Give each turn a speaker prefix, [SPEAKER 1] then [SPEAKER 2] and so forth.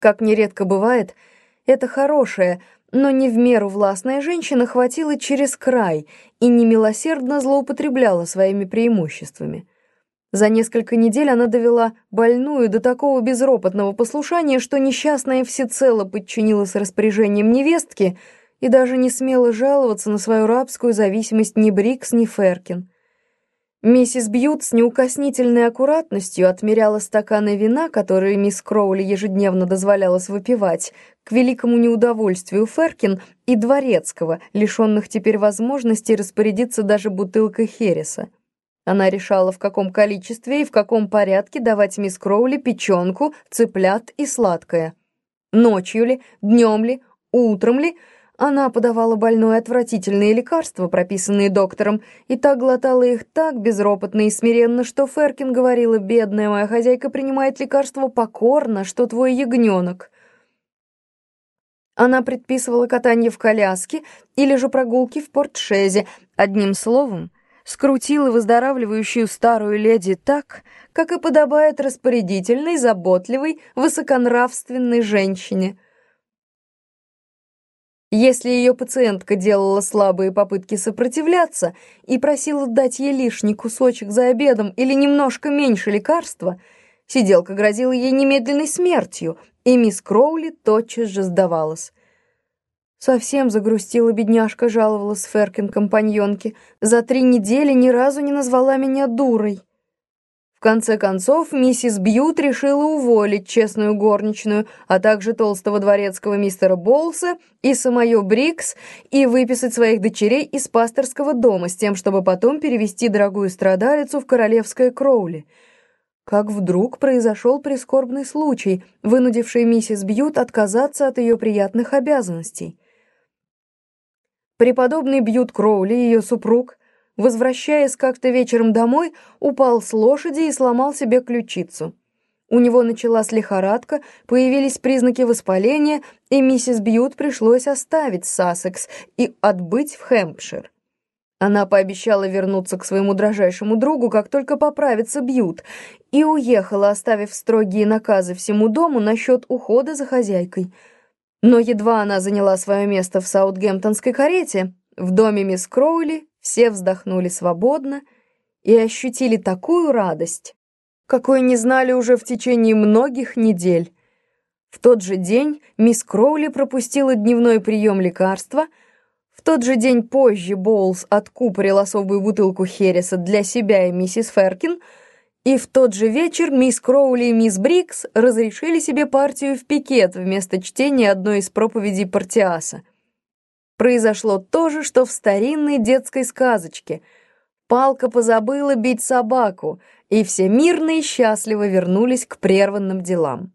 [SPEAKER 1] Как нередко бывает, эта хорошая, но не в меру властная женщина хватила через край и немилосердно злоупотребляла своими преимуществами. За несколько недель она довела больную до такого безропотного послушания, что несчастная всецело подчинилась распоряжениям невестки и даже не смела жаловаться на свою рабскую зависимость ни Брикс, ни Феркин. Миссис Бьют с неукоснительной аккуратностью отмеряла стаканы вина, которые мисс Кроули ежедневно дозволялась выпивать, к великому неудовольствию Феркин и Дворецкого, лишенных теперь возможности распорядиться даже бутылкой Хереса. Она решала, в каком количестве и в каком порядке давать мисс Кроули печенку, цыплят и сладкое. Ночью ли, днем ли, утром ли она подавала больной отвратительные лекарства, прописанные доктором, и так глотала их так безропотно и смиренно, что Феркин говорила, «Бедная моя хозяйка принимает лекарства покорно, что твой ягненок». Она предписывала катание в коляске или же прогулки в портшезе, одним словом — скрутила выздоравливающую старую леди так, как и подобает распорядительной, заботливой, высоконравственной женщине. Если ее пациентка делала слабые попытки сопротивляться и просила дать ей лишний кусочек за обедом или немножко меньше лекарства, сиделка грозила ей немедленной смертью, и мисс Кроули тотчас же сдавалась. Совсем загрустила бедняжка, жаловалась Феркин компаньонке. За три недели ни разу не назвала меня дурой. В конце концов, миссис Бьют решила уволить честную горничную, а также толстого дворецкого мистера Болса и самое Брикс и выписать своих дочерей из пасторского дома с тем, чтобы потом перевести дорогую страдалицу в королевское Кроули. Как вдруг произошел прискорбный случай, вынудивший миссис Бьют отказаться от ее приятных обязанностей. Преподобный Бьют Кроули, ее супруг, возвращаясь как-то вечером домой, упал с лошади и сломал себе ключицу. У него началась лихорадка, появились признаки воспаления, и миссис Бьют пришлось оставить Сассекс и отбыть в Хэмпшир. Она пообещала вернуться к своему дрожайшему другу, как только поправится Бьют, и уехала, оставив строгие наказы всему дому насчет ухода за хозяйкой — но едва она заняла свое место в саутгемптонской карете, в доме мисс Кроули все вздохнули свободно и ощутили такую радость, какой не знали уже в течение многих недель. В тот же день мисс Кроули пропустила дневной прием лекарства, в тот же день позже Боулс откупорил особую бутылку Хереса для себя и миссис Феркин — и в тот же вечер мисс Кроули и мисс Брикс разрешили себе партию в пикет вместо чтения одной из проповедей Партиаса. Произошло то же, что в старинной детской сказочке. Палка позабыла бить собаку, и все мирно и счастливо вернулись к прерванным делам.